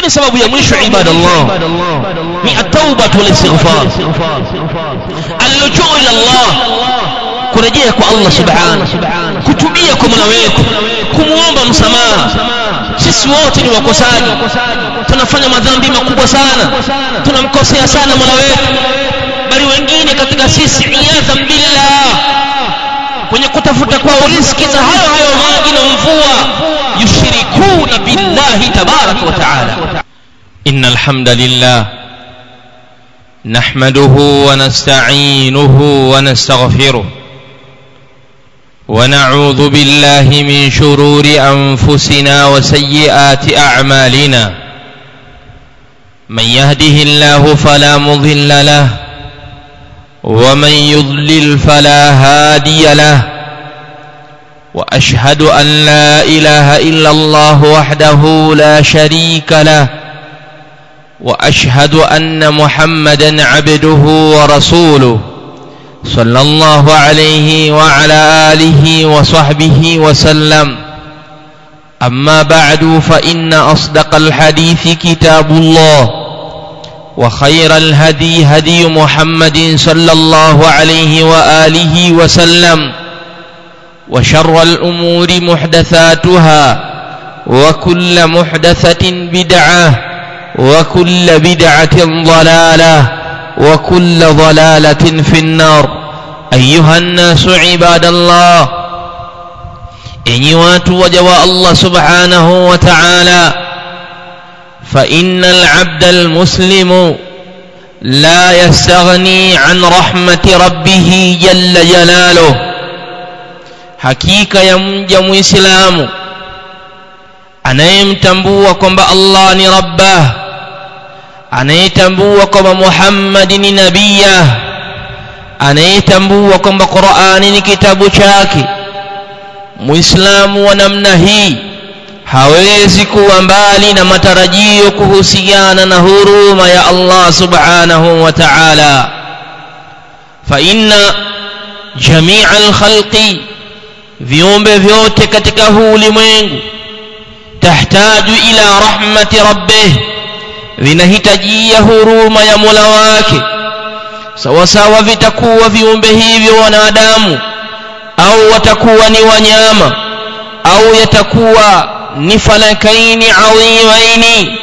lakini sababu ya mwisho ibadallah ni at-tauba wal istighfar al-lujuu ila Allah kurejea kwa Allah subhanahu kutubia kwa Mola wetu kumuomba msamaha sisi wote ni wakosaji tunafanya madhambi makubwa sana tunamkosea sana Mola wetu bali wengine katika sisi iyadhan billah kwenye kutafuta kwao riziki za hayo hayo maji na mvua yushirikuna billahi tabaraka wa taala. إن الحمد لله نحمده ونستعينه ونستغفره ونعوذ بالله من شرور أنفسنا وسيئات أعمالنا من يهده الله فلا مضل له ومن يضلل فلا هادي له وأشهد أن لا إله إلا الله وحده لا شريك له وأشهد أن محمدا عبده ورسوله صلى الله عليه وعلى آله وصحبه وسلم. أما بعد فإن أصدق الحديث كتاب الله. وخير الهدي هدي محمد صلى الله عليه وآله وسلم وشر الأمور محدثاتها وكل محدثة بدعة وكل بدعة ضلالة وكل ضلالة في النار. أيها الناس عباد الله إنيوات وجواء الله سبحانه وتعالى فإن العبد المسلم لا يستغني عن رحمة ربه جل جلاله. حقيقة يا مجم إسلام أنا يمتنبو وكم الله نربه أنا يتنبو وكم محمد نبيه أنا يتنبو وكم قرآن كتاب شاكي. مسلم ونمنهي hawezi kuwa mbali na matarajio kuhusiana na huruma ya Allah subhanahu wa ta'ala fa inna jami'a al-khalqi viumbe vyote katika huu ulimwengu tahtaju ila rahmati rabbih vinahitajia huruma ya Mola wake sawa sawa vitakuwa viumbe hivyo wanadamu au watakuwa ni wanyama au yatakuwa ni falakaini adhimaini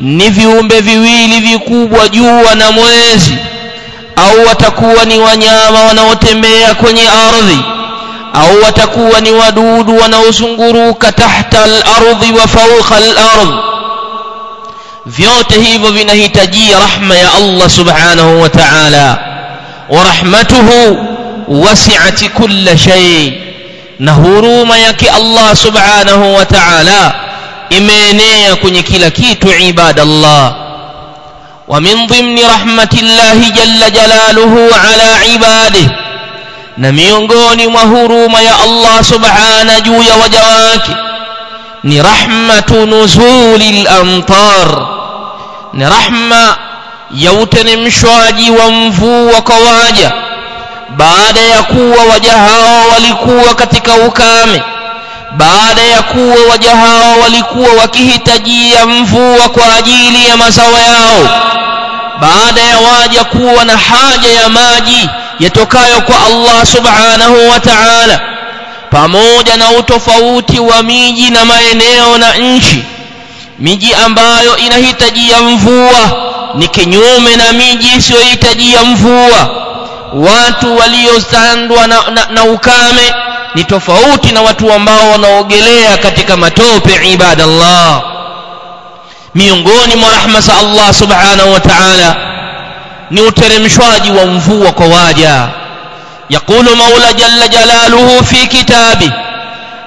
ni viumbe viwili vikubwa jua na mwezi au watakuwa ni wanyama wanaotembea kwenye ardhi au watakuwa ni wadudu wanaozunguruka tahta al-ardhi wa fawqa al-ardh vyote hivyo vinahitajia rahma ya Allah subhanahu wa ta'ala wa rahmatuhu wasi'at kulla shay na huruma yake Allah subhanahu wa ta'ala imeenea kwenye kila kitu ibadallah wa min dhimni rahmatillahi jalla jalaluhu ala ibadihi na miongoni mwa huruma ya Allah subhana juu ya waja wake ni rahmatu nuzulil amtar ni rahma ya uteremshwaji wa mvua kwa waja baada ya kuwa waja hao walikuwa katika ukame baada ya kuwa waja hao walikuwa wakihitajia mvua kwa ajili ya mazao yao baada ya waja kuwa na haja ya maji yatokayo kwa Allah subhanahu wa ta'ala pamoja na utofauti wa miji na maeneo na nchi miji ambayo inahitajia mvua ni kinyume na miji isiyohitajia mvua watu waliosandwa na, na, na ukame ni tofauti na watu ambao wanaogelea katika matope ibadallah. Miongoni mwa rahma za Allah subhanahu wa ta'ala ni uteremshwaji wa mvua kwa waja. Yaqulu maula jalla jalaluhu fi kitabi.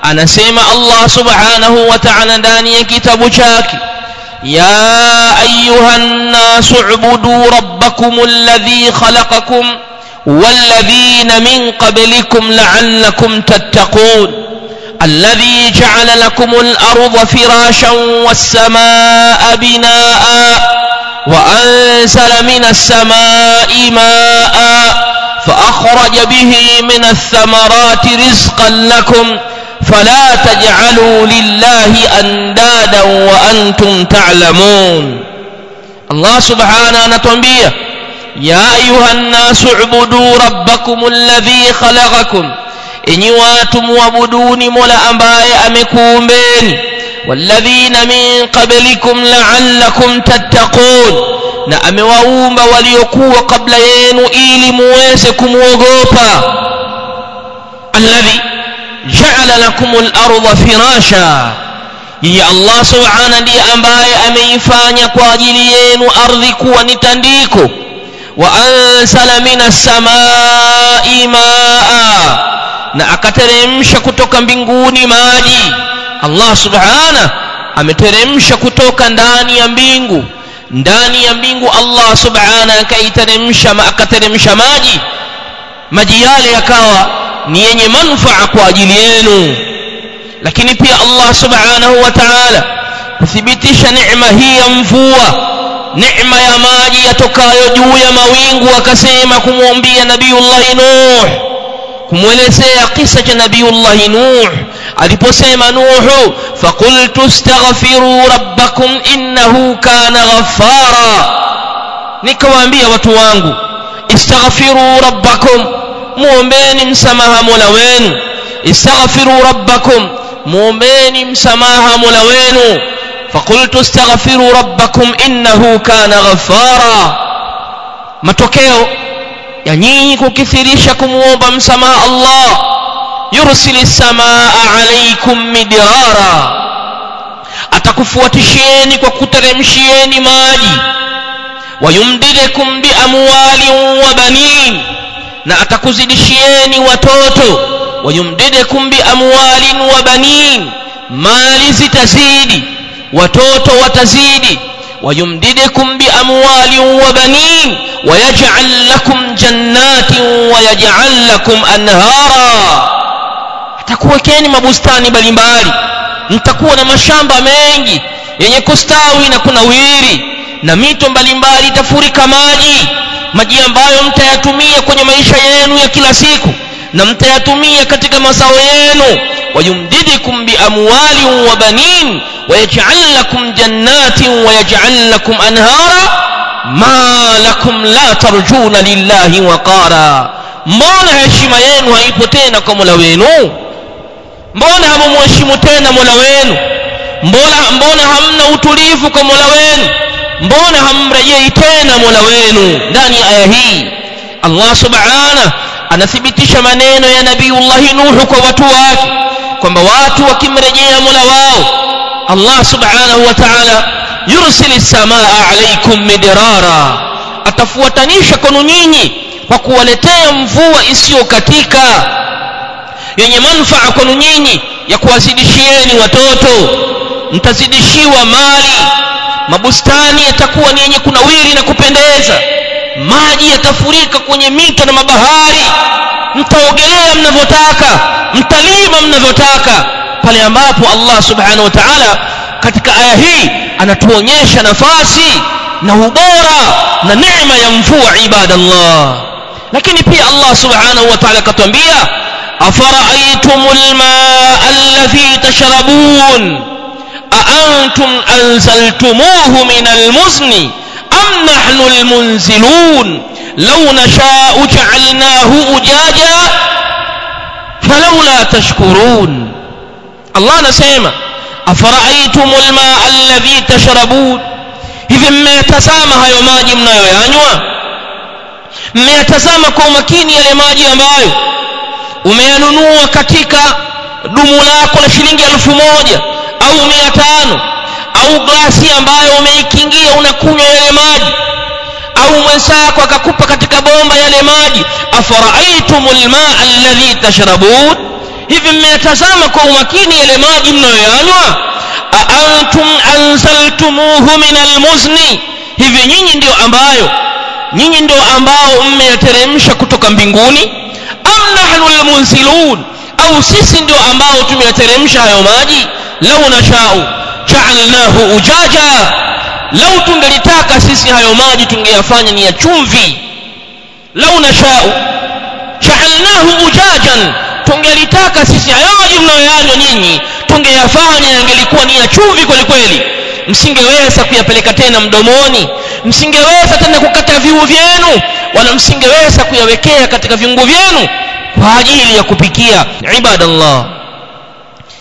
Anasema Allah subhanahu wa ta'ala ndani ya kitabu chake ya ayuha nnasu rabbakum alladhi khalaqakum والذين من قبلكم لعلكم تتقون الذي جعل لكم الأرض فراشا والسماء بناء وأنزل من السماء ماء فأخرج به من الثمرات رزقا لكم فلا تجعلوا لله أندادا وأنتم تعلمون. الله سبحانه نتنبيه يا أيها الناس اعبدوا ربكم الذي خلقكم. إني واتم وبدون مولا أمباي أمكم بين والذين من قبلكم لعلكم تتقون. نعم وأوم وليقوا قبل ينو إيلي مويسكم وغوطا. الذي جعل لكم الأرض فراشا. يا الله سبحانه دي أمباي أمي فاني قادلين أرضك ونتنديكم wa ansala minas samai maa na akateremsha kutoka mbinguni maji. Allah subhana ameteremsha kutoka ndani ya mbingu. Ndani ya mbingu Allah subhana akaiteremsha akateremsha maji. Maji yale yakawa ni yenye manufaa kwa ajili yenu. Lakini pia Allah subhanahu wa ta'ala kuthibitisha neema hii ya mvua neema ya maji yatokayo juu ya mawingu akasema kumwambia nabiullahi nuh kumwelezea kisa cha nabiullahi nuh. Aliposema nuhu faqultu staghfiru rabbakum innahu kana ghaffara. Nikawaambia watu wangu istaghfiru rabbakum muombeni msamaha mola wenu. Istaghfiru rabbakum muombeni msamaha mola wenu faqultu astaghfiru rabbakum innahu kana ghaffara matokeo ya nyinyi kukithirisha kumuomba msamaha Allah yursili samaa alaykum midrara atakufuatishieni kwa kuteremshieni maji wayumdidukum biamwalin wa banin na atakuzidishieni watoto wayumdidukum biamwalin wa banin mali zitazidi watoto watazidi ويمددكم بأموال وبنين ويجعل لكم جنات ويجعل لكم أنهارا atakuwekeni mabustani mbalimbali mtakuwa na mashamba mengi yenye kustawi na kunawiri na mito mbalimbali itafurika maji maji ambayo mtayatumia kwenye maisha yenu ya kila siku na mtayatumia katika mazao yenu ويمددكم بأموال وبنين ويجعل لكم جنات ويجعل لكم أنهارا ما لكم لا ترجون لله وقارا. مولا هشيما ينو هايبو تينا كمولا وينو. مولا همو موشيمو تينا مولا مولا مولا همنا وتوليفو مولا هم رجي تينا مولا وينو. داني آيهي الله سبحانه أنا ثبت شمانينو يا نبي الله نوحك وتواكي kwamba watu wakimrejea mola wao allah subhanahu wa taala yursili samaa alaikum midrara. Atafuatanisha kwenu nyinyi kwa kuwaletea mvua isiyokatika yenye manfaa kwenu nyinyi ya kuwazidishieni watoto. Mtazidishiwa mali mabustani yatakuwa ni yenye kunawiri na kupendeza maji yatafurika kwenye mito na mabahari mtaogelea mnavyotaka mtalima mnavyotaka pale ambapo Allah subhanahu wa ta'ala katika aya hii anatuonyesha nafasi na ubora na neema ya mvua ibadallah. Lakini pia Allah subhanahu wa ta'ala akatwambia afara'aytumul ma'a alladhi tashrabun? Aantum anzaltumuhu minal muzni am nahnu almunzilun? لو نشاء جعلناه أجاجا فلولا تشكرون الله نسيما أفرأيتم الماء الذي تشربون hivi mmeyatazama hayo maji mnayoyanywa mmeyatazama kwa umakini yale maji ambayo umeyanunua katika dumu lako la shilingi elfu moja au mia tano au glasi ambayo umeikingia unakunywa yale maji au mwenzako akakupa katika bomba yale maji afara'aytumul maa alladhi tashrabun. Hivi mmeyatazama kwa umakini yale maji mnayoyanywa? Antum anzaltumuhu min almuzni hivi nyinyi ndio ambayo nyinyi ndio ambao mmeyateremsha kutoka mbinguni? Am nahnu almunzilun. Au sisi ndio ambao tumeyateremsha hayo maji? Lau nashau ja'alnahu ujaja lau tungelitaka sisi hayo maji tungeyafanya ni ya chumvi. Lau nashau ja'alnahu ujajan tungelitaka sisi hayo maji mnayoyanywa nyinyi tungeyafanya yangelikuwa ni ya chumvi kwelikweli kweli. Msingeweza kuyapeleka tena mdomoni msingeweza tena kukata viu vyenu wala msingeweza kuyawekea katika viungo vyenu kwa ajili ya kupikia. Ibadallah.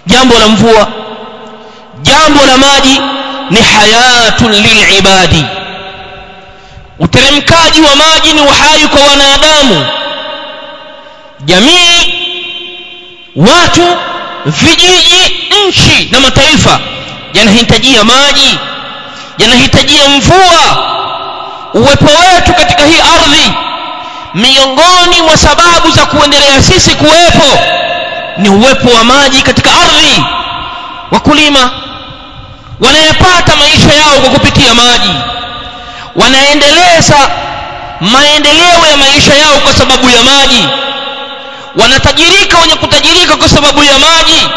Jambo la mvua jambo la maji ni hayatun lilibadi. Uteremkaji wa maji ni uhai kwa wanadamu. Jamii watu vijiji nchi na mataifa yanahitajia maji yanahitajia mvua. Uwepo wetu katika hii ardhi miongoni mwa sababu za kuendelea sisi kuwepo ni uwepo wa maji katika ardhi. Wakulima wanayapata maisha yao kwa kupitia maji. Wanaendeleza maendeleo ya maisha yao kwa sababu ya maji. Wanatajirika wenye kutajirika kwa sababu ya maji.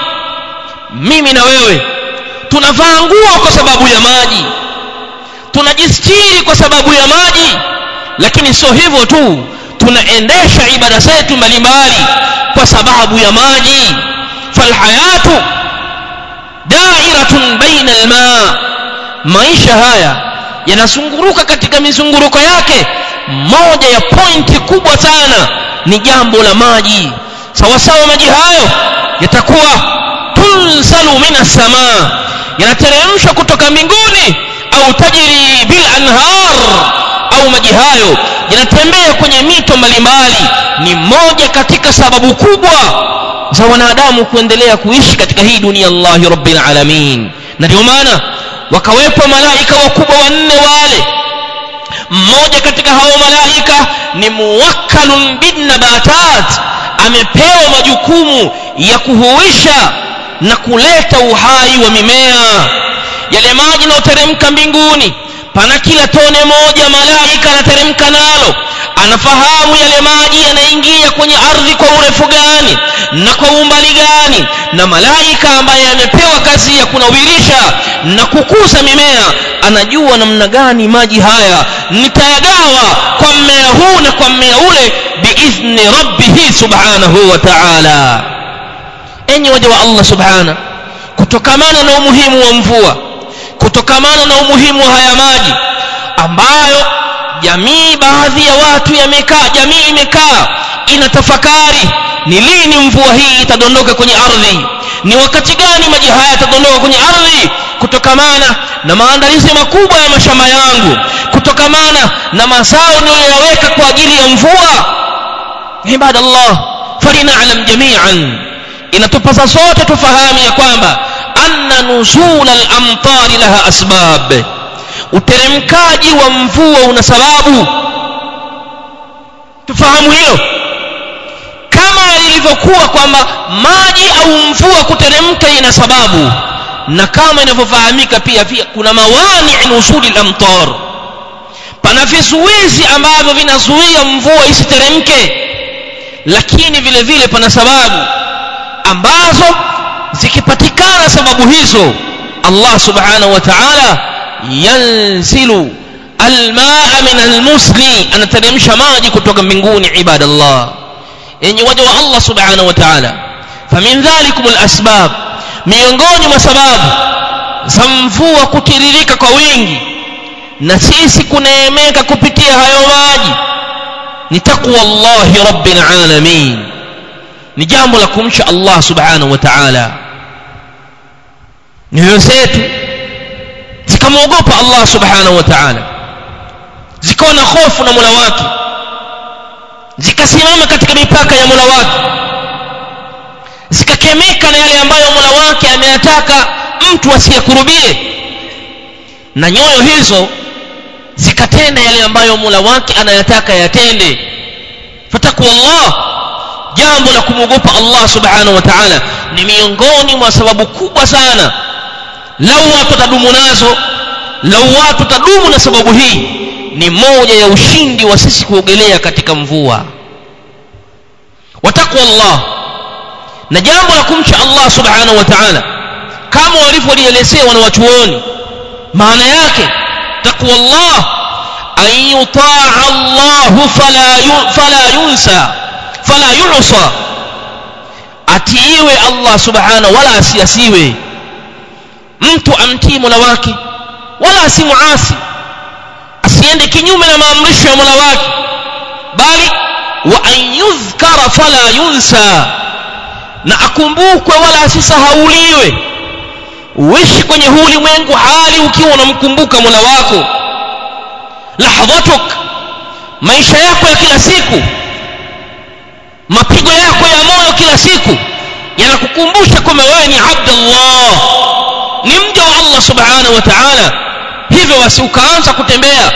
Mimi na wewe tunavaa nguo kwa sababu ya maji. Tunajistiri kwa sababu ya maji. Lakini sio hivyo tu tunaendesha ibada zetu mbalimbali kwa sababu ya maji. Falhayatu dairatun baina alma maisha haya yanazunguruka katika mizunguruko yake. Moja ya pointi kubwa sana ni jambo la maji. Sawasawa maji hayo yatakuwa tunsalu minas samaa yanateremshwa kutoka mbinguni au tajri bil anhar. Au maji hayo yanatembea kwenye mito mbalimbali. Ni moja katika sababu kubwa za wanadamu kuendelea kuishi katika hii dunia Allahi rabbil alamin. Na ndio maana wakawepo malaika wakubwa wanne wale. Mmoja katika hao malaika ni muwakkalun bin nabatat amepewa majukumu ya kuhuisha na kuleta uhai wa mimea. Yale maji yanayoteremka mbinguni pana kila tone moja malaika anateremka nalo anafahamu yale maji yanaingia kwenye ardhi kwa urefu gani na kwa umbali gani. Na malaika ambaye amepewa kazi ya kunawirisha na kukuza mimea anajua namna gani maji haya nitayagawa kwa mmea huu na kwa mmea ule biidhni rabbihi subhanahu wa ta'ala. Enyi waja wa Allah subhana kutokamana na umuhimu wa mvua kutokamana na umuhimu wa haya maji ambayo jamii baadhi ya watu yamekaa jamii imekaa inatafakari ni lini mvua hii itadondoka kwenye ardhi? Ni wakati gani maji haya yatadondoka kwenye ardhi? Kutokamana na maandalizi makubwa ya mashamba yangu. Kutokamana na mazao niliyoyaweka kwa ajili ya mvua. Ibadallah falinalam jamian. Inatupasa sote tufahamu ya kwamba anna nuzul al-amtari laha asbab uteremkaji wa mvua una sababu. Tufahamu hilo? Kama ilivyokuwa kwamba maji au mvua kuteremka ina sababu na kama inavyofahamika pia pia kuna mawani nusuli al-amtar pana vizuizi ambavyo vinazuia mvua isiteremke lakini vile vile pana sababu ambazo zikipatikana sababu hizo Allah subhanahu wa ta'ala yanzilu almaa min almusli anateremsha maji kutoka mbinguni ibadallah. Yenye waja wa Allah subhanahu wa ta'ala. Famin dhalikum alasbab miongoni mwa sababu za mvua kutiririka kwa wingi na sisi kuneemeka kupitia hayo maji ni taqwa Allah rabbil alamin. Ni jambo la kumcha Allah subhanahu wa ta'ala. Nyoyo zetu zikamwogopa Allah subhanahu wa ta'ala. Zikawa na hofu na Mola wake. Zikasimama katika mipaka ya Mola wake. Zikakemeka na yale ambayo Mola wake ameyataka mtu asiyakurubie. Na nyoyo hizo zikatenda yale ambayo Mola wake anayataka yatende. Fatakuwa Allah jambo la kumwogopa Allah subhanahu wa ta'ala. Ni miongoni mwa sababu kubwa sana. Lau watu watadumu nazo lau watu tadumu na sababu hii ni moja ya ushindi wa sisi kuogelea katika mvua. Watakwa Allah na jambo la kumcha Allah subhanahu wa ta'ala kama walivyolielezea wanawachuoni maana yake takwa Allah an yutaa Allah fala fala yunsa fala yusa atiiwe allah subhanahu wala asiasiwe. Mtu amtii mola wake wala asimuasi asiende kinyume na maamrisho ya mola wake. Bali wa an yudhkara fala yunsa. Na akumbukwe wala asisahauliwe. Uishi kwenye huu ulimwengu hali ukiwa unamkumbuka mola wako. Lahdhatuk maisha yako ya kila siku mapigo yako ya moyo kila siku yanakukumbusha kwamba wewe ni abdullah. Ni mja wa allah subhanahu wa taala hivyo basi ukaanza kutembea.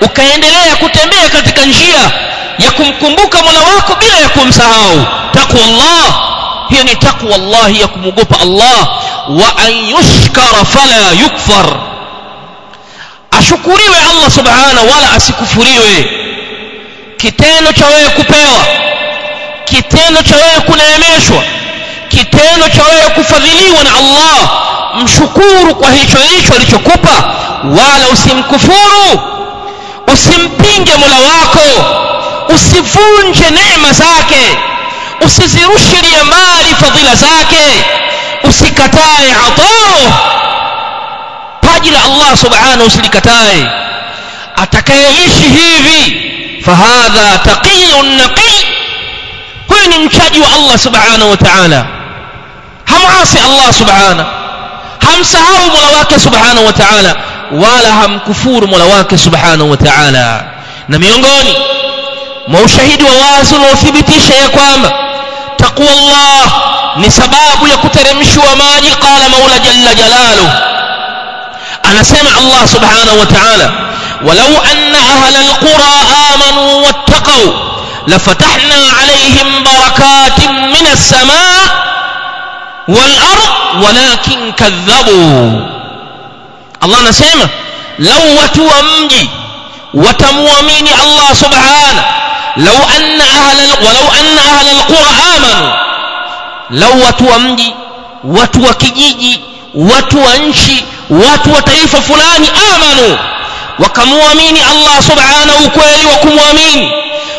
Ukaendelea kutembea katika njia ya kumkumbuka mola wako bila ya kumsahau. Taqwa allah hiyo ni taqwa allah ya kumwogopa allah. Wa an fala yukfar. Ashukuriwe allah subhanahu wala asikufuriwe. Kitendo cha wewe kupewa. Kitendo cha wewe kuneemeshwa. Kitendo cha wewe kufadhiliwa na allah mshukuru kwa hicho hicho alichokupa wala usimkufuru usimpinge mola wako usivunje neema zake usizirushilie mbali fadhila zake usikatae atao paji la allah subhanahu usilikatae atakayeishi hivi fahadha taqiyun naqi huyu ni mchaji wa allah subhanahu wa ta'ala hamasi allah subhanahu hamsahau mola wake subhanahu wa ta'ala wala hamkufuru mola wake subhanahu wa ta'ala na miongoni mwa ushahidi wa wazi unaothibitisha ya kwamba taqwa Allah ni sababu ya kuteremshwa maji qala maula jalla jalaluhu anasema Allah subhanahu wa ta'ala walau anna ahla alqura amanu wattaqaw lafatahna alayhim barakatin min as-samaa والأرض ولكن كذبوا. الله نسيمة لو وتوامجي وتمواميني الله سبحانه. لو أن أهل ولو أن أهل القرى آمنوا. لو وتوامجي وتوكيجي وتوانشي وتوطيف فلان آمنوا. وكمواميني الله سبحانه وكوالي وكموامين.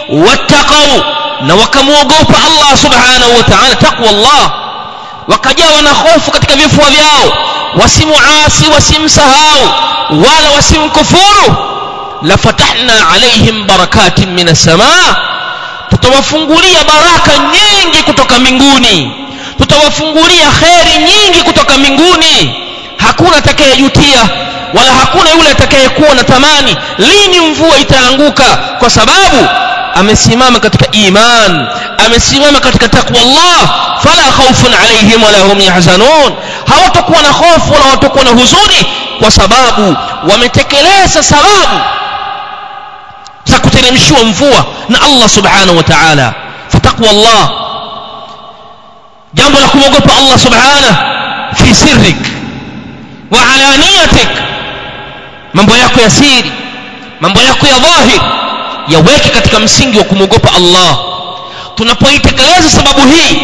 واتقوا. نوكموا قوف الله سبحانه وتعالى. تقوى الله. Wakajawa na hofu katika vifua vyao. Wasimuasi wasimsahau. Wala wasimkufuru. Lafatahna alaihim barakatin min as-samaa tutawafungulia baraka nyingi kutoka mbinguni. Tutawafungulia kheri nyingi kutoka mbinguni. Hakuna atakayejutia wala hakuna yule atakayekuwa na tamani. Lini mvua itaanguka? Kwa sababu amesimama katika iman amesimama katika takwa Allah fala khawfun alaihim wala hum yahzanun hawatakuwa na hofu wala hawatakuwa na huzuni kwa sababu wametekeleza sababu za kuteremshiwa mvua na Allah subhanahu wa ta'ala fataqwa Allah jambo la kumwogopa Allah subhanahu fi sirrik wa alaniyatik mambo yako ya siri mambo yako ya dhahir yaweke katika msingi wa kumwogopa Allah. Tunapoitekeleza sababu hii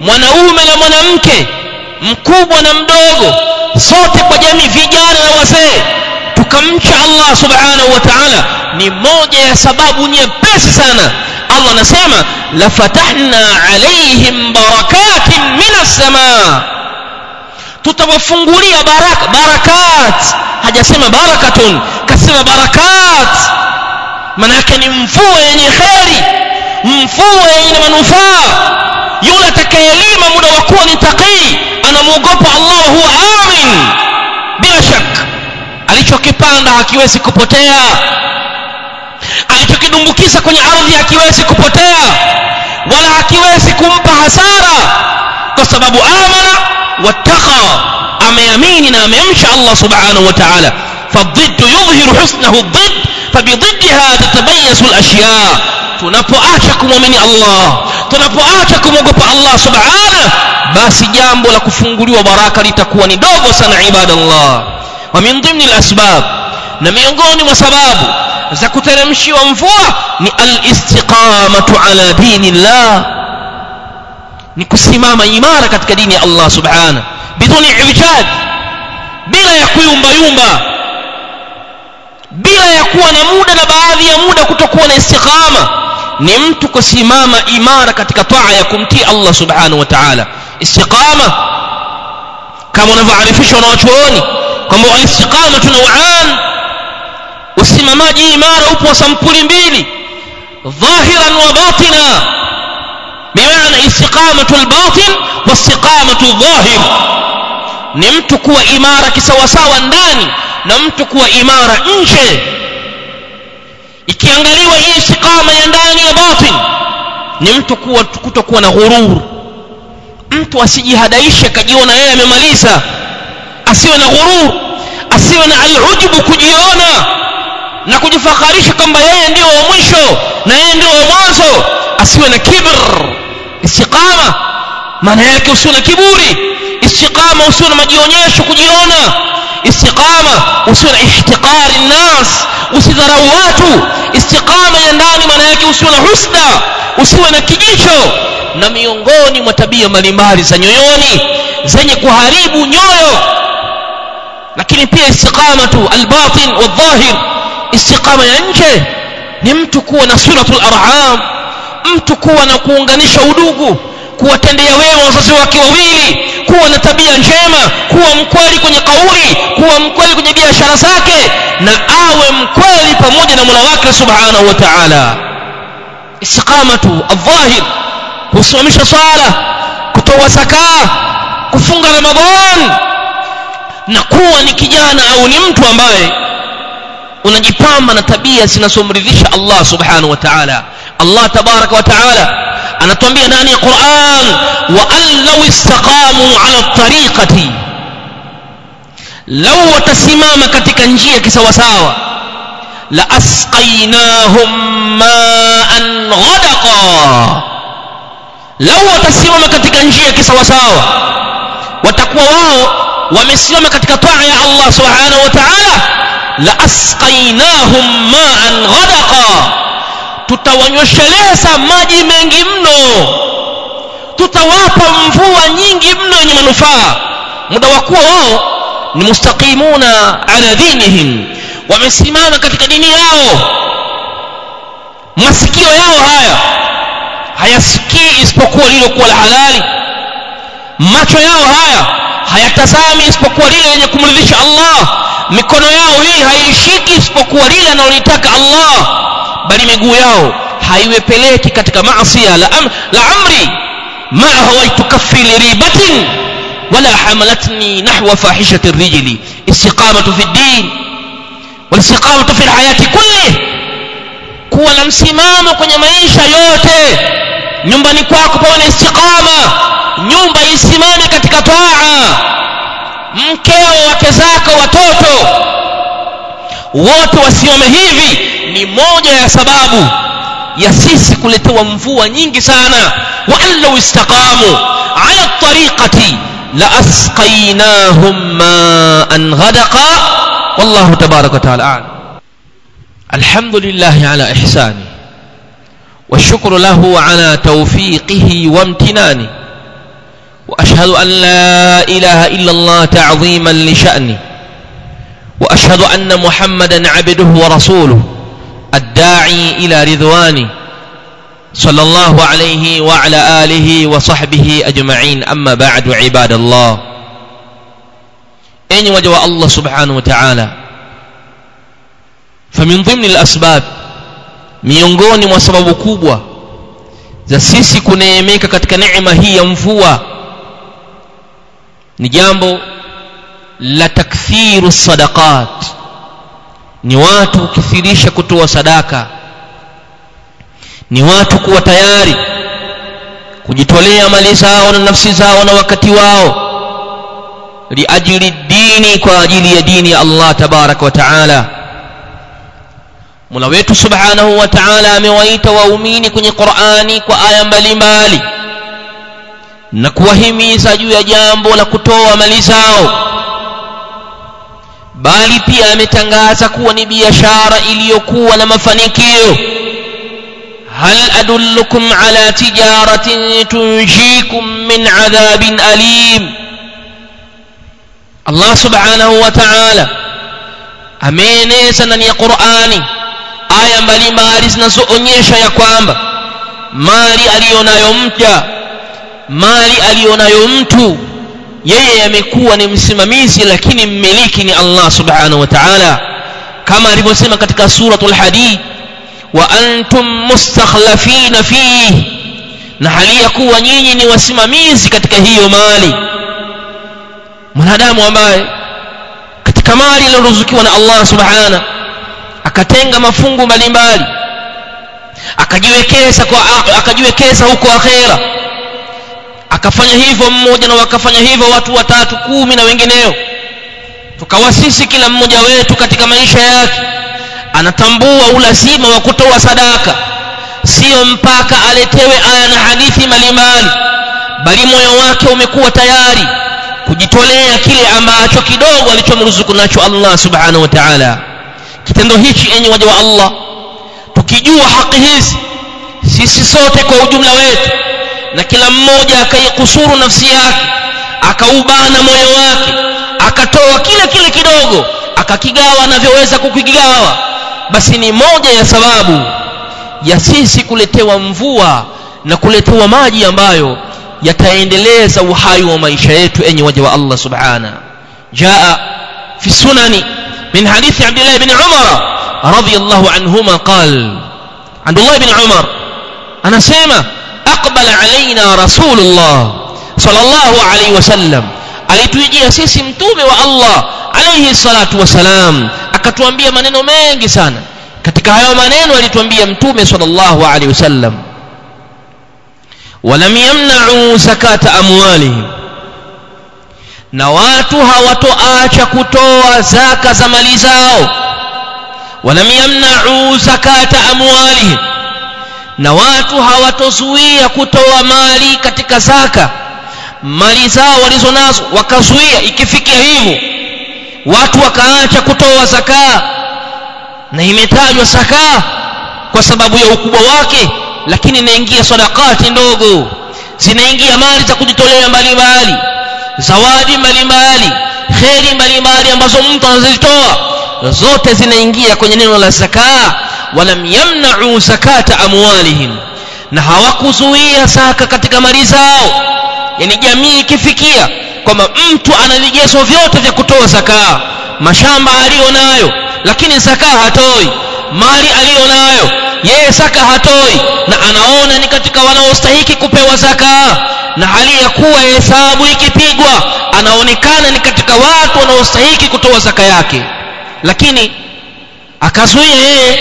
mwanaume na mwanamke mkubwa na mdogo sote kwa jamii vijana na wazee tukamcha Allah subhanahu wa ta'ala ni moja ya sababu nyepesi sana. Allah anasema la fatahna alaihim barakatin minas samaa tutawafungulia baraka barakat. Hajasema barakatun kasema barakat maana yake ni mvua yenye kheri mvua yenye manufaa yule atakayelima muda wa kuwa ni taqii anamwogopa Allah huwa amin bila shaka alichokipanda hakiwezi kupotea alichokidumbukiza kwenye ardhi hakiwezi kupotea wala hakiwezi kumpa hasara kwa sababu amana wattaqa ameamini na amemcha Allah subhanahu wa ta'ala فالضد يظهر حسنه الضد fabididdiha tatabayasu al-ashya. Tunapoacha kumwamini Allah tunapoacha kumwogopa Allah subhanahu basi jambo la kufunguliwa baraka litakuwa ni dogo sana ibadallah. Wa min dhimni al-asbab na miongoni mwa sababu za kuteremshiwa mvua ni alistiqamat ala dini dinillah ni kusimama imara katika dini ya Allah subhanahu. Biduni ijtihad bila ya kuyumba yumba bila ya kuwa na muda na baadhi ya muda kutokuwa na istiqama ni mtu kusimama imara katika taa ya kumtii Allah subhanahu wa ta'ala. Istiqama kama unavyoarifishwa na wachuoni kwamba istiqama tunawaan usimamaji imara upo wa sampuli mbili dhahiran wa batina bimaana istiqamatu albatin wa istiqamatu dhahir ni mtu kuwa imara kisawasawa ndani na mtu kuwa imara nje. Ikiangaliwa hii istiqama ya ndani ya batin ni mtu kuwa kutokuwa na ghurur. Mtu asijihadaishe akajiona yeye amemaliza asiwe na ghurur asiwe na alujbu kujiona na kujifakharisha kwamba yeye ndio wa mwisho na yeye ndio wa mwanzo asiwe na kibr istiqama maana yake usiwe na kiburi. Istiqama usiwe na majionyesho kujiona. Istiqama usiwe na ihtiqari nnas. Usidharau watu. Istiqama ya ndani maana yake usiwe na husda usiwe na kijicho. Na miongoni mwa tabia mbalimbali za nyoyoni zenye kuharibu nyoyo. Lakini pia istiqamatu albatin wadhahir istiqama ya nje ni mtu kuwa na suratul arham mtu kuwa na kuunganisha udugu kuwatendea wema wazazi wake wawili kuwa na tabia njema kuwa mkweli kwenye kauli kuwa mkweli kwenye biashara zake na awe mkweli pamoja na Mola wake subhanahu wa ta'ala. Istiqamatu adh-dhahir kusimamisha swala kutoa zakaa kufunga ramadhan na kuwa ni kijana au ni mtu ambaye unajipamba na tabia zinazomridhisha Allah subhanahu wa ta'ala الله تبارك وتعالى. أنا تنبيه داني قرآن وأن لو استقاموا على الطريقة. لو وتسماما كتك نجيه كسوا ساوا لأسقيناهم ماء غدقا. لو وتسماما كتك نجيه كسوا ساوا وتقوى ومسيما كتك طاع يا الله سبحانه وتعالى لأسقيناهم ماء غدقا. Tutawanyosheleza maji mengi mno. Tutawapa mvua nyingi mno yenye manufaa. Muda wa kuwa wao ni mustaqimuna ala dinihim. Wamesimama katika dini yao. Masikio yao haya hayasikii isipokuwa lilokuwa la halali. Macho yao haya hayatazami isipokuwa lile lenye kumridhisha Allah. Mikono yao hii haishiki isipokuwa lile analolitaka Allah bali miguu yao haiwepeleki katika maasi la, am, la amri ma hawaitu kaffi liribatin wala hamalatni nahwa fahishati rijli istiqamatu fi din walistiqamatu fi alhayati kulli kuwa na msimamo kwenye maisha yote nyumbani kwako pawe na istiqama nyumba isimame katika taa mkeo wake zako watoto wote wasimame hivi ni moja ya sababu ya sisi kuletewa mvua nyingi sana wa allau istaqamu ala tariqati la asqaynahum ma'an ghadaqa wallahu tabaraka wa ta'ala a'lam alhamdulillah ala ihsani والشكر له على توفيقه وامتنانه واشهد ان لا اله الا الله تعظيما لشانه وأشهد أن محمدا عبده ورسوله الداعي إلى رضوانه صلى الله عليه وعلى آله وصحبه أجمعين. أما بعد عباد الله اني وجه الله سبحانه وتعالى فمن ضمن الأسباب miongoni mwa sababu kubwa za sisi kuneemeka katika neema hii ni jambo la takthiru sadaqat. Ni watu kukithirisha kutoa sadaka. Ni watu kuwa tayari kujitolea mali zao na nafsi zao na wakati wao liajili dini kwa ajili ya dini ya Allah tabaraka wa taala. Mola wetu subhanahu wa ta'ala amewaita waumini kwenye Qur'ani kwa aya mbalimbali na kuwahimiza juu ya jambo la kutoa mali zao bali pia ametangaza kuwa ni biashara iliyokuwa na mafanikio. Hal adullukum ala tijaratin tunjikum min adhabin alim? Allah subhanahu wa ta'ala ameeneza ndani ya Qur'ani aya mbalimbali zinazoonyesha ya kwamba mali aliyonayo mja mali aliyonayo mtu yeye amekuwa ni msimamizi lakini mmiliki ni Allah subhanahu wa ta'ala. Kama alivyosema katika suratul hadid wa antum mustakhlafina fihi. Na hali ya kuwa nyinyi ni wasimamizi katika hiyo mali. Mwanadamu ambaye katika mali iliyoruzukiwa na Allah subhana akatenga mafungu mbalimbali akajiwekeza kwa akajiwekeza huko akhera akafanya hivyo mmoja na wakafanya hivyo watu watatu kumi na wengineo. Tukawa sisi kila mmoja wetu katika maisha yake. Anatambua ulazima wa kutoa sadaka. Sio mpaka aletewe aya na hadithi mbalimbali bali moyo wake umekuwa tayari kujitolea kile ambacho kidogo alichomruzuku nacho Allah subhanahu wa ta'ala. Kitendo hichi enyi waja wa Allah tukijua haki hizi sisi sote kwa ujumla wetu na kila mmoja akaikusuru nafsi yake akaubana moyo wake akatoa kile kile kidogo akakigawa anavyoweza kukigawa. Basi ni moja ya sababu ya sisi kuletewa mvua na kuletewa maji ambayo yataendeleza uhai wa maisha yetu enye waja wa Allah subhana. Jaa fi sunani min hadithi Abdullah ibn Umar radiyallahu anhuma qal. Abdullah ibn Umar anasema aqbala alaina rasulullah sallallahu alayhi wasallam. Alitujia sisi mtume wa Allah alayhi salatu wasalam akatuambia maneno mengi sana. Katika hayo maneno alituambia mtume sallallahu alayhi wasallam walam yamna'u zakata amwalihim. Na watu hawatoacha kutoa zaka za mali zao. Walam yamna'u zakata amwalihim na watu hawatozuia kutoa mali katika zaka. Mali zao walizo nazo wakazuia. Ikifikia hivyo watu wakaacha kutoa zaka. Na imetajwa zaka kwa sababu ya ukubwa wake lakini inaingia sadakati ndogo. Zinaingia mali za kujitolea mbalimbali zawadi mbalimbali kheri mbalimbali ambazo mtu anazitoa. Zote zinaingia kwenye neno la zaka walam yamna'u zakata amwalihim na hawakuzuia saka katika mali zao. Yani jamii ikifikia kwamba mtu ana vigezo vyote vya kutoa zaka mashamba aliyonayo lakini zaka hatoi mali aliyonayo yeye zaka hatoi na anaona ni katika wanaostahiki kupewa zaka na hali ya kuwa hesabu ikipigwa anaonekana ni katika watu wanaostahiki kutoa zaka yake. Lakini akazuia yeye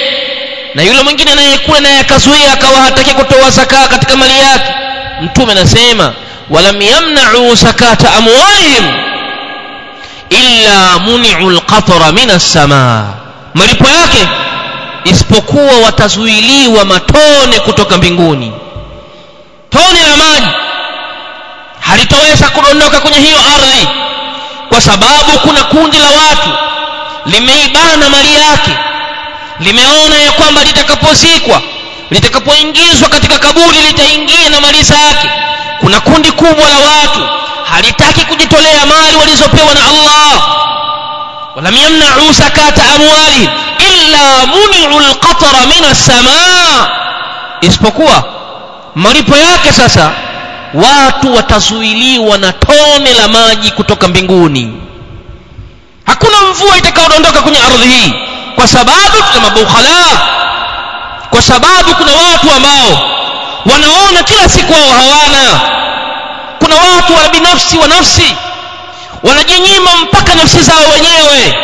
na yule mwingine anayekula naye akazuia akawa hataki kutoa zaka katika mali yake. Mtume anasema walam yamna'u zakata amwalihim illa muni'u alqatra min as-samaa malipo yake isipokuwa watazuiliwa matone kutoka mbinguni. Tone la maji halitoweza kudondoka kwenye hiyo ardhi kwa sababu kuna kundi la watu limeibana mali yake limeona ya kwamba litakapozikwa litakapoingizwa katika kaburi litaingia na mali zake kuna kundi kubwa la watu halitaki kujitolea mali walizopewa na Allah. Yamna'u zakata amwalihim illa muni'u alqatra min as-samaa. Isipokuwa malipo yake sasa watu watazuiliwa na tone la maji kutoka mbinguni. Hakuna mvua itakayodondoka kwenye ardhi hii kwa sababu tuna mabukhala kwa sababu kuna watu ambao wanaona kila siku wao hawana. Kuna watu wa binafsi wa nafsi wanajinyima mpaka nafsi zao wenyewe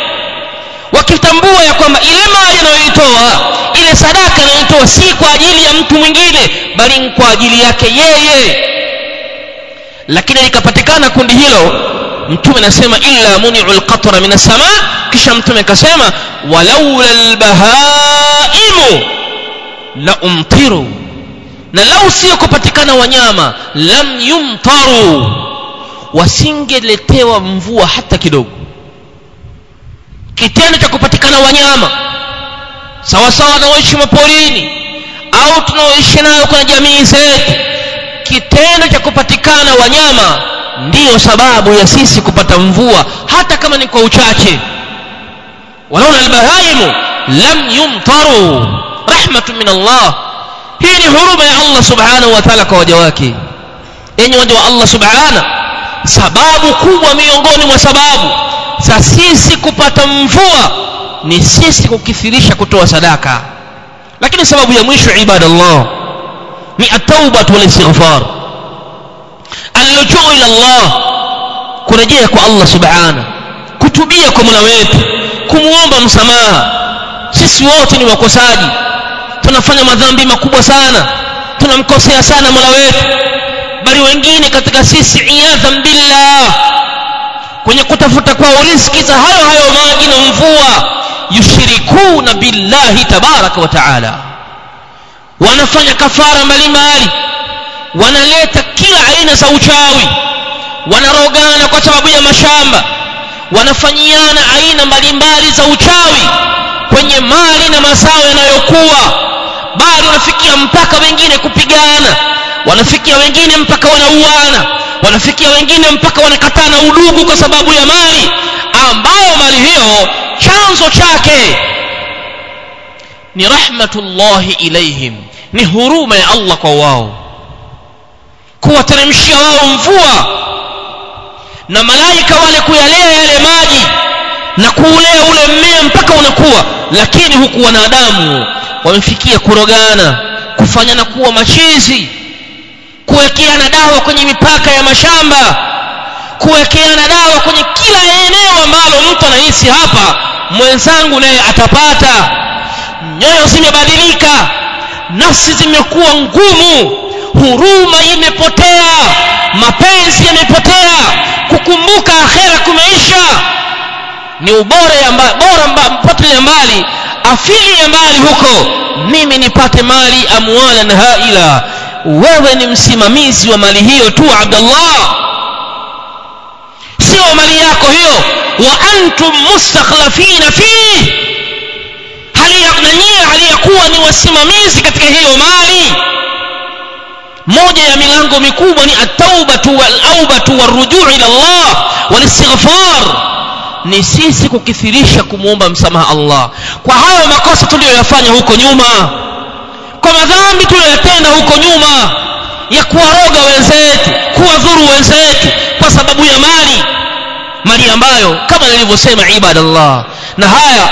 wakitambua ya kwamba ile mali anayoitoa ile sadaka anayoitoa si kwa ajili ya mtu mwingine bali kwa ajili yake yeye. Lakini likapatikana kundi hilo mtume anasema illa muni'u alqatra min as-sama kisha mtume akasema walaula albahaimu la umtiru. Na lau sio kupatikana wanyama lam yumtaru. Wasingeletewa mvua hata kidogo. Kitendo cha kupatikana wanyama sawa sawa wanaoishi maporini au tunaoishi nayo kwenye jamii zetu kitendo cha kupatikana wanyama ndiyo sababu ya sisi kupata mvua hata kama ni kwa uchache. Walaula albahaimu lam yumtaru rahmatun min Allah. Hii ni huruma ya Allah subhanahu wa ta'ala kwa waja wake. Enyi waja wa Allah subhanahu sababu kubwa miongoni mwa sababu za sisi kupata mvua ni sisi kukithirisha kutoa sadaka. Lakini sababu ya mwisho ibadallah ni at-taubatu wal istighfar al-lujuu ila Allah kurejea kwa Allah subhana kutubia kwa Mola wetu kumuomba msamaha. Sisi wote ni wakosaji. Tunafanya madhambi makubwa sana. Tunamkosea sana Mola wetu. Bali wengine katika sisi iadha billah kwenye kutafuta kwao riziki za hayo hayo maji na mvua yushirikuna billahi tabaraka wa taala. Wanafanya kafara mbalimbali wanaleta kila aina za uchawi. Wanarogana kwa sababu ya mashamba. Wanafanyiana aina mbalimbali za uchawi kwenye mali na mazao yanayokuwa. Bali wanafikia mpaka wengine kupigana. Wanafikia wengine mpaka wanauana. Wanafikia wengine mpaka wanakatana udugu kwa sababu ya mali ambayo mali hiyo chanzo chake ni rahmatullahi ilaihim ni huruma ya Allah kwa wao kuwateremshia wao mvua na malaika wale kuyalea yale maji na kuulea ule mmea mpaka unakuwa lakini huku wanadamu wamefikia kurogana kufanyana kuwa machizi kuwekeana dawa kwenye mipaka ya mashamba kuwekeana dawa kwenye kila eneo ambalo mtu anahisi hapa mwenzangu naye atapata. Nyoyo zimebadilika nafsi zimekuwa ngumu huruma imepotea. Mapenzi yamepotea. Kukumbuka akhera kumeisha. Ni ubora amba, bora mba, potelea mbali. Afilie mbali huko. Mimi nipate mali amwalan haila wewe ni msimamizi wa mali hiyo tu abdallah. Sio mali yako hiyo. Wa antum mustakhlafina fi. Hali ya aliyakuwa ni wasimamizi katika hiyo mali moja ya milango mikubwa ni at-taubatu wal-aubatu warujuu ila Allah wal-istighfar ni sisi kukithirisha kumwomba msamaha Allah. Kwa hayo makosa tuliyoyafanya huko nyuma kwa madhambi tuliyoyatenda huko nyuma ya kuwaroga wenzetu kuwadhuru wenzetu kwa sababu ya mali mali ambayo kama nilivyosema ibadallah. Na haya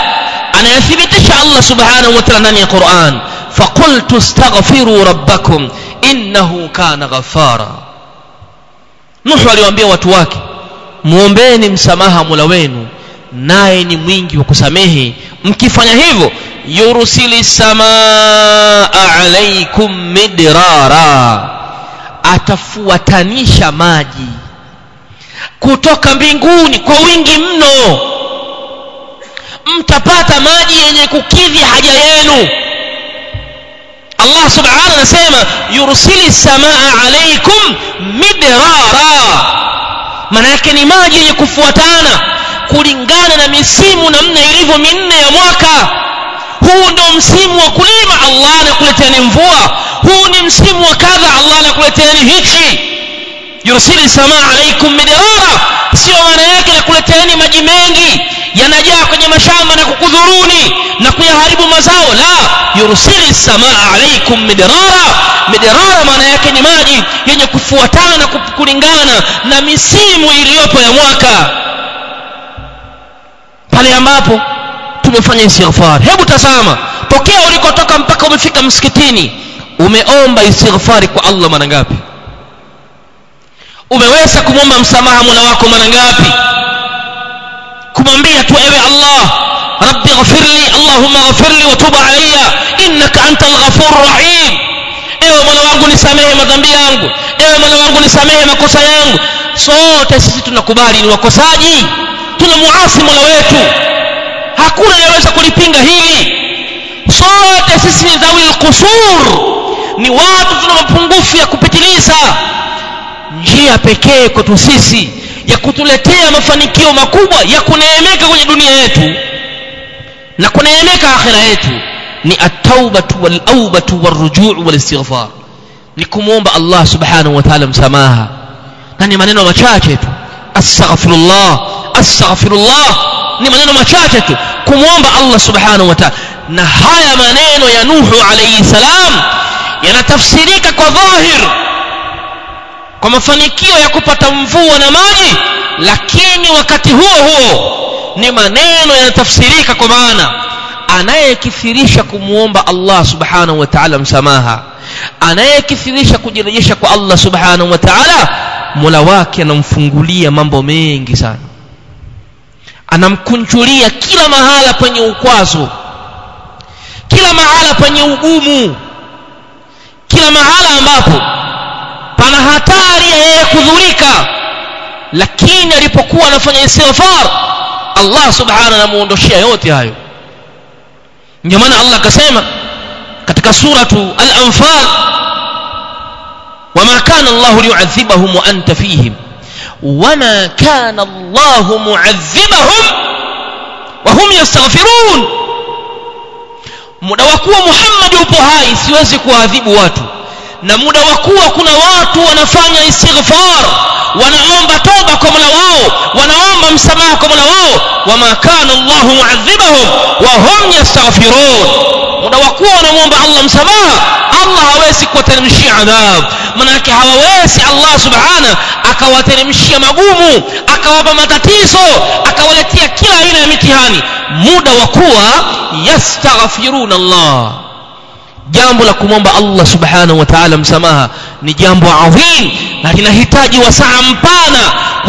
anayathibitisha Allah subhanahu wa ta'ala ndani ya Qur'an. Faqultu astaghfiru rabbakum innahu kana ghafara Nuhu aliwaambia watu wake muombeeni msamaha Mola wenu naye ni mwingi wa kusamehe. Mkifanya hivyo yursili samaa alaikum midrara. Atafuatanisha maji kutoka mbinguni kwa wingi mno. Mtapata maji yenye kukidhi haja yenu الله سبحانه وتعالى يرسل السماء عليكم مدرارا. مناكني ماجي يكفوتانا. كلنغانا نمسيم نمنا يريف منا يا موكا هو نوم سيم وكليم الله نقول تاني هو نمسيم وكذا الله نقول هيكشي. Yursili samaa alaikum midrara sio maana yake nakuleteeni maji mengi yanajaa kwenye mashamba na kukudhuruni na kuyaharibu mazao. La yursili samaa alaikum midrara midrara maana yake ni maji yenye kufuatana kulingana na misimu iliyopo ya mwaka. Pale ambapo tumefanya istighfar. Hebu tazama tokea ulikotoka mpaka umefika msikitini umeomba istighfari kwa Allah mara ngapi umeweza kumwomba msamaha Mola wako mara ngapi? Kumwambia tu ewe Allah rabbi ghafirli allahumma ghafirli wa tub alayya innaka antal ghafurur rahim. Ewe Mola wangu nisamehe madhambi yangu. Ewe Mola wangu nisamehe makosa yangu. Sote sisi tunakubali ni wakosaji. Tunamuasi Mola wetu. Hakuna anayeweza kulipinga hili. Sote sisi ni dhawil qusur. Ni watu tuna mapungufu ya kupitiliza njia pekee kwetu sisi ya kutuletea mafanikio makubwa ya kuneemeka kwenye dunia yetu na kuneemeka akhira yetu ni at-taubatu wal-aubatu war-rujuu wal-istighfar. Ni kumwomba Allah subhanahu wa ta'ala msamaha. Na ni maneno machache tu. Astaghfirullah astaghfirullah. Ni maneno machache tu. Kumwomba Allah subhanahu wa ta'ala. Na haya maneno ya Nuhu alayhi salam yanatafsirika kwa dhahir kwa mafanikio ya kupata mvua na maji lakini wakati huo huo ni maneno yanatafsirika kwa maana anayekithirisha kumwomba Allah subhanahu wa ta'ala msamaha anayekithirisha kujirejesha kwa Allah subhanahu wa ta'ala Mola wake anamfungulia mambo mengi sana. Anamkunjulia kila mahala penye ukwazo kila mahala penye ugumu kila mahala ambapo pana hatari ya yeye kudhurika. Lakini alipokuwa anafanya istighfar Allah subhanahu anamuondoshia yote hayo. Ndio maana Allah akasema katika suratu al-anfal wama kana Allah liyu'adhibahum wa anta fihim wama kana Allah mu'adhibahum wa hum yastaghfirun. Muda wa Muhammad yupo hai siwezi kuadhibu watu na muda wa kuwa kuna watu wanafanya istighfar wanaomba toba kwa Mola wao wanaomba msamaha kwa Mola wao wama kana Allahu mu'adhibahum wa hum yastaghfirun. Muda wa kuwa wanamuomba Allah msamaha Allah hawezi kuwateremshia adhab manake hawawezi Allah subhana akawateremshia magumu akawapa matatizo akawaletea kila aina ya mitihani. Muda wa kuwa yastaghfiruna Allah jambo la kumwomba Allah subhanahu wa ta'ala msamaha ni jambo adhim na linahitaji wasaa mpana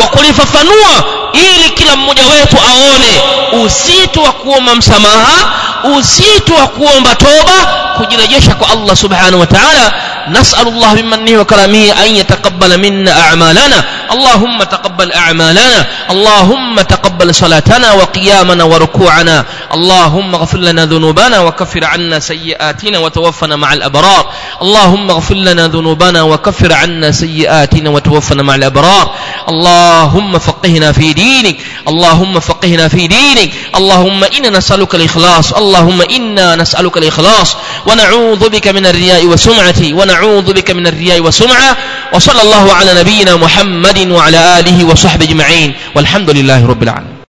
wa kulifafanua ili kila mmoja wetu aone uzito wa kuomba msamaha uzito wa kuomba toba kujirejesha kwa Allah subhanahu wa ta'ala نسأل الله بمنه وكرمه أن يتقبل منا أعمالنا. اللهم تقبل أعمالنا. اللهم تقبل صلاتنا وقيامنا وركوعنا. اللهم اغفر لنا ذنوبنا وكفر عنا سيئاتنا وتوفنا مع الأبرار. اللهم اغفر لنا ذنوبنا وكفر عنا سيئاتنا وتوفنا مع الأبرار. اللهم فقهنا في دينك. اللهم فقهنا في دينك. اللهم إنا نسألك الإخلاص. اللهم إنا نسألك الإخلاص. ونعوذ بك من الرياء وسمعة ونعوذ بك من الرياء وسمعة وصلى الله على نبينا محمد وعلى آله وصحبه أجمعين والحمد لله رب العالمين.